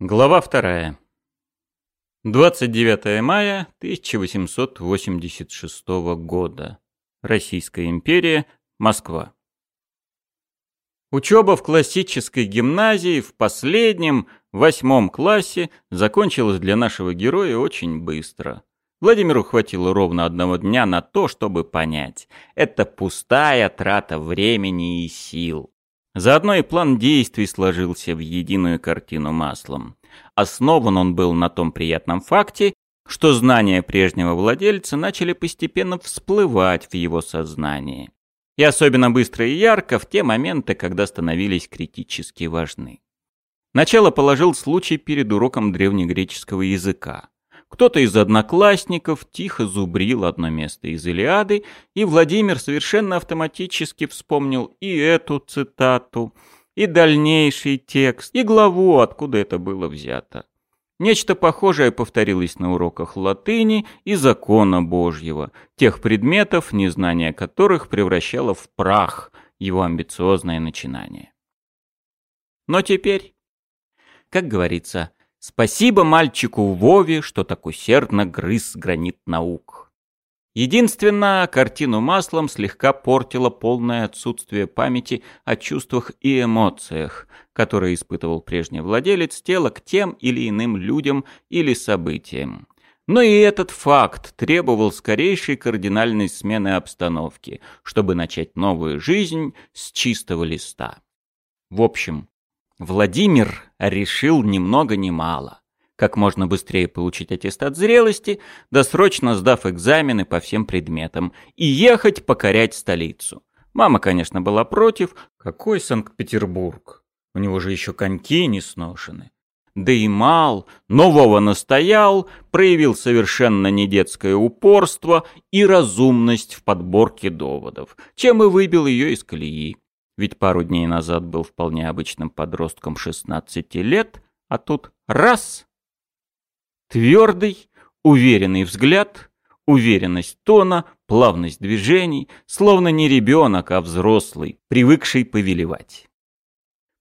Глава вторая. 29 мая 1886 года. Российская империя, Москва. Учеба в классической гимназии в последнем, восьмом классе закончилась для нашего героя очень быстро. Владимиру хватило ровно одного дня на то, чтобы понять. Это пустая трата времени и сил. Заодно и план действий сложился в единую картину маслом. Основан он был на том приятном факте, что знания прежнего владельца начали постепенно всплывать в его сознании. И особенно быстро и ярко в те моменты, когда становились критически важны. Начало положил случай перед уроком древнегреческого языка. Кто-то из одноклассников тихо зубрил одно место из Илиады, и Владимир совершенно автоматически вспомнил и эту цитату, и дальнейший текст, и главу, откуда это было взято. Нечто похожее повторилось на уроках латыни и закона Божьего, тех предметов, незнание которых превращало в прах его амбициозное начинание. Но теперь, как говорится, Спасибо мальчику Вове, что так усердно грыз гранит наук. Единственно, картину маслом слегка портило полное отсутствие памяти о чувствах и эмоциях, которые испытывал прежний владелец тела к тем или иным людям или событиям. Но и этот факт требовал скорейшей кардинальной смены обстановки, чтобы начать новую жизнь с чистого листа. В общем, Владимир решил ни много ни мало. Как можно быстрее получить аттестат зрелости, досрочно сдав экзамены по всем предметам, и ехать покорять столицу. Мама, конечно, была против. Какой Санкт-Петербург? У него же еще коньки не сношены. Да и Мал, нового настоял, проявил совершенно недетское упорство и разумность в подборке доводов, чем и выбил ее из колеи. Ведь пару дней назад был вполне обычным подростком 16 лет, а тут раз! Твердый, уверенный взгляд, уверенность тона, плавность движений, словно не ребенок, а взрослый, привыкший повелевать.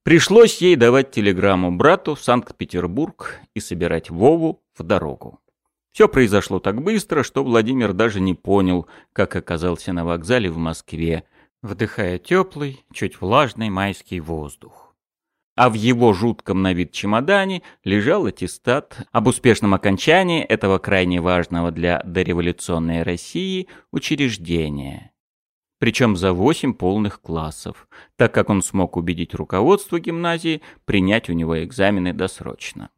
Пришлось ей давать телеграмму брату в Санкт-Петербург и собирать Вову в дорогу. Все произошло так быстро, что Владимир даже не понял, как оказался на вокзале в Москве, вдыхая теплый, чуть влажный майский воздух. А в его жутком на вид чемодане лежал аттестат об успешном окончании этого крайне важного для дореволюционной России учреждения. Причем за восемь полных классов, так как он смог убедить руководство гимназии принять у него экзамены досрочно.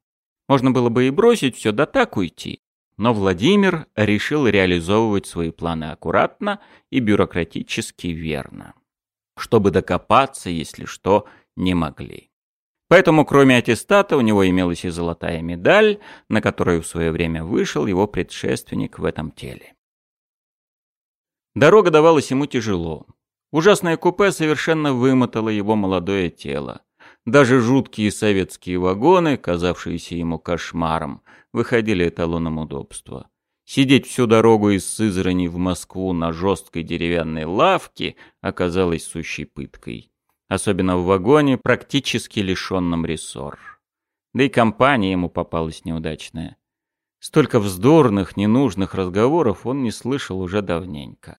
Можно было бы и бросить все да так уйти, но Владимир решил реализовывать свои планы аккуратно и бюрократически верно. Чтобы докопаться, если что, не могли. Поэтому, кроме аттестата, у него имелась и золотая медаль, на которую в свое время вышел его предшественник в этом теле. Дорога давалась ему тяжело. Ужасное купе совершенно вымотало его молодое тело. Даже жуткие советские вагоны, казавшиеся ему кошмаром, выходили эталоном удобства. Сидеть всю дорогу из Сызрани в Москву на жесткой деревянной лавке оказалось сущей пыткой. Особенно в вагоне, практически лишенном рессор. Да и компания ему попалась неудачная. Столько вздорных, ненужных разговоров он не слышал уже давненько.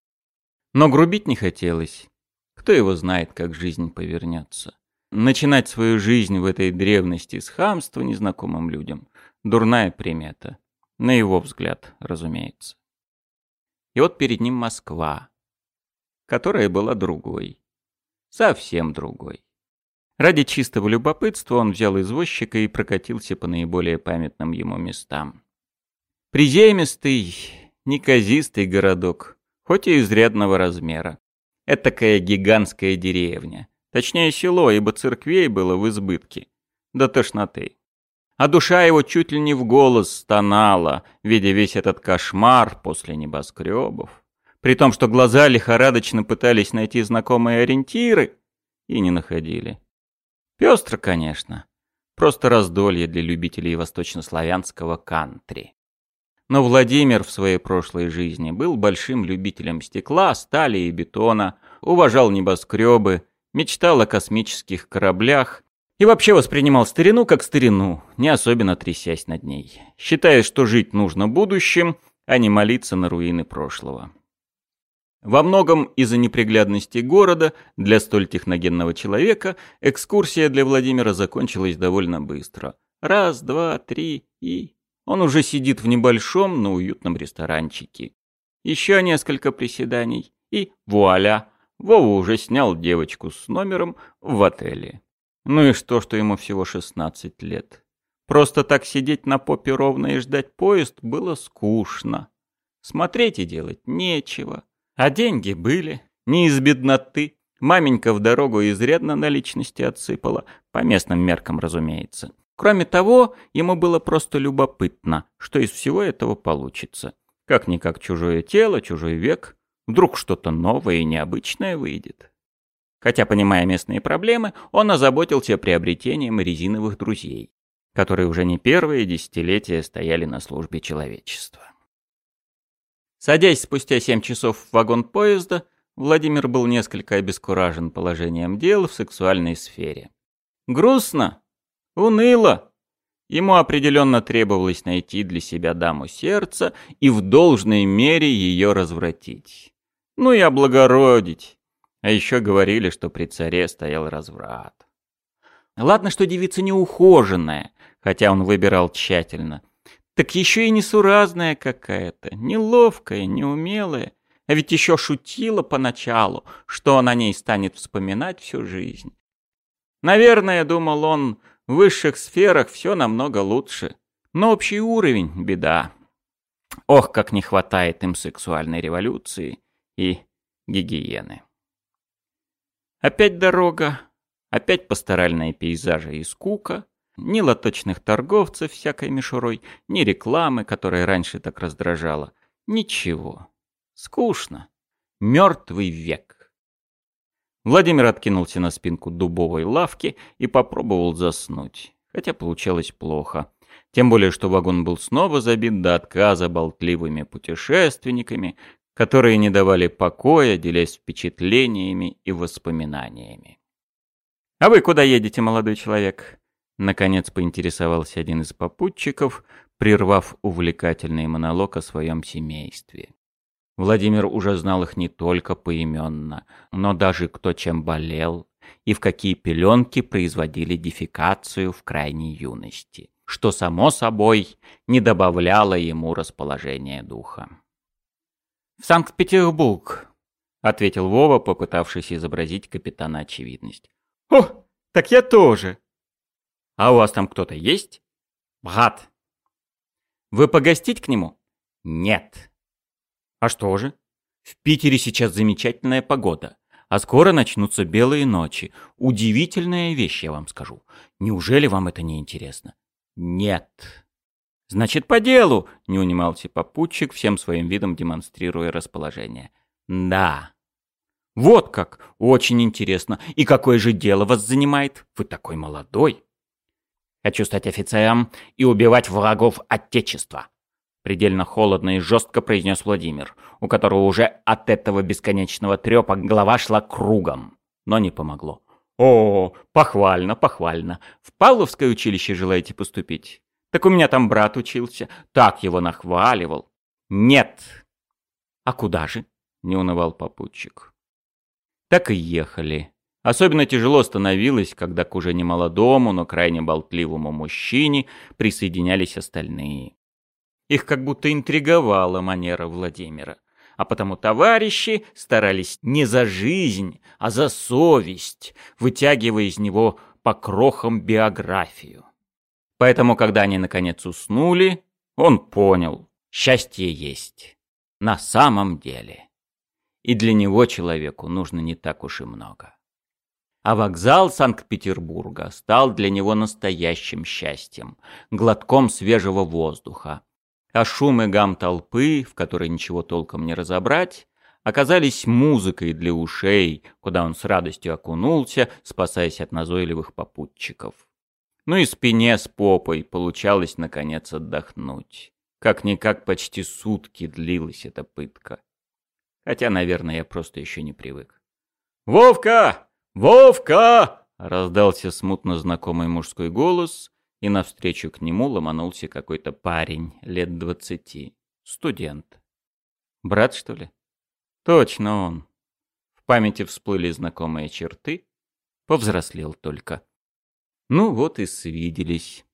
Но грубить не хотелось. Кто его знает, как жизнь повернется. Начинать свою жизнь в этой древности с хамства незнакомым людям Дурная примета. На его взгляд, разумеется. И вот перед ним Москва, которая была другой. Совсем другой. Ради чистого любопытства он взял извозчика и прокатился по наиболее памятным ему местам. Приземистый, неказистый городок, хоть и изрядного размера. Этакая гигантская деревня. Точнее село, ибо церквей было в избытке. До тошноты а душа его чуть ли не в голос стонала, видя весь этот кошмар после небоскребов. При том, что глаза лихорадочно пытались найти знакомые ориентиры и не находили. Пестро, конечно. Просто раздолье для любителей восточнославянского кантри. Но Владимир в своей прошлой жизни был большим любителем стекла, стали и бетона, уважал небоскребы, мечтал о космических кораблях И вообще воспринимал старину как старину, не особенно трясясь над ней, считая, что жить нужно будущим, а не молиться на руины прошлого. Во многом из-за неприглядности города для столь техногенного человека экскурсия для Владимира закончилась довольно быстро. Раз, два, три и... Он уже сидит в небольшом, но уютном ресторанчике. Еще несколько приседаний и вуаля, Вова уже снял девочку с номером в отеле. Ну и что, что ему всего 16 лет? Просто так сидеть на попе ровно и ждать поезд было скучно. Смотреть и делать нечего. А деньги были. Не из бедноты. Маменька в дорогу изрядно наличности отсыпала. По местным меркам, разумеется. Кроме того, ему было просто любопытно, что из всего этого получится. Как-никак чужое тело, чужой век. Вдруг что-то новое и необычное выйдет. Хотя, понимая местные проблемы, он озаботился приобретением резиновых друзей, которые уже не первые десятилетия стояли на службе человечества. Садясь спустя семь часов в вагон поезда, Владимир был несколько обескуражен положением дел в сексуальной сфере. Грустно, уныло. Ему определенно требовалось найти для себя даму сердца и в должной мере ее развратить. Ну и облагородить. А еще говорили, что при царе стоял разврат. Ладно, что девица неухоженная, хотя он выбирал тщательно. Так еще и несуразная какая-то, неловкая, неумелая. А ведь еще шутила поначалу, что он о ней станет вспоминать всю жизнь. Наверное, думал он, в высших сферах все намного лучше. Но общий уровень — беда. Ох, как не хватает им сексуальной революции и гигиены. Опять дорога, опять пасторальные пейзажи и скука, ни лоточных торговцев всякой мишурой, ни рекламы, которая раньше так раздражала. Ничего. Скучно. Мертвый век. Владимир откинулся на спинку дубовой лавки и попробовал заснуть. Хотя получалось плохо. Тем более, что вагон был снова забит до отказа болтливыми путешественниками, которые не давали покоя, делясь впечатлениями и воспоминаниями. «А вы куда едете, молодой человек?» Наконец поинтересовался один из попутчиков, прервав увлекательный монолог о своем семействе. Владимир уже знал их не только поименно, но даже кто чем болел и в какие пеленки производили дефекацию в крайней юности, что, само собой, не добавляло ему расположения духа. «В Санкт-Петербург», — ответил Вова, попытавшись изобразить капитана очевидность. «О, так я тоже», а у вас там кто-то есть? Брат. Вы погостить к нему? Нет. А что же? В Питере сейчас замечательная погода. А скоро начнутся белые ночи. Удивительная вещь, я вам скажу. Неужели вам это не интересно? Нет. Значит, по делу, не унимался попутчик, всем своим видом демонстрируя расположение. Да. Вот как, очень интересно. И какое же дело вас занимает? Вы такой молодой. Хочу стать офицером и убивать врагов Отечества. Предельно холодно и жестко произнес Владимир, у которого уже от этого бесконечного трепа голова шла кругом. Но не помогло. «О, похвально, похвально. В Павловское училище желаете поступить? Так у меня там брат учился. Так его нахваливал». «Нет». «А куда же?» — не унывал попутчик. Так и ехали. Особенно тяжело становилось, когда к уже немолодому, но крайне болтливому мужчине присоединялись остальные. Их как будто интриговала манера Владимира. А потому товарищи старались не за жизнь, а за совесть, вытягивая из него по крохам биографию. Поэтому, когда они наконец уснули, он понял, счастье есть. На самом деле. И для него человеку нужно не так уж и много. А вокзал Санкт-Петербурга стал для него настоящим счастьем, глотком свежего воздуха. А шум и гам толпы, в которой ничего толком не разобрать, оказались музыкой для ушей, куда он с радостью окунулся, спасаясь от назойливых попутчиков. Ну и спине с попой получалось, наконец, отдохнуть. Как-никак почти сутки длилась эта пытка. Хотя, наверное, я просто еще не привык. «Вовка!» «Вовка!» — раздался смутно знакомый мужской голос, и навстречу к нему ломанулся какой-то парень лет двадцати. Студент. Брат, что ли? Точно он. В памяти всплыли знакомые черты. Повзрослел только. Ну вот и свиделись.